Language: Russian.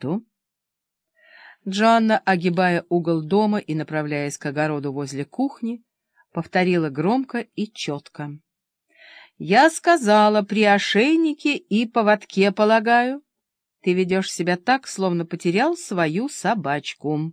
что? Джоанна, огибая угол дома и направляясь к огороду возле кухни, повторила громко и четко. «Я сказала, при ошейнике и поводке, полагаю. Ты ведешь себя так, словно потерял свою собачку».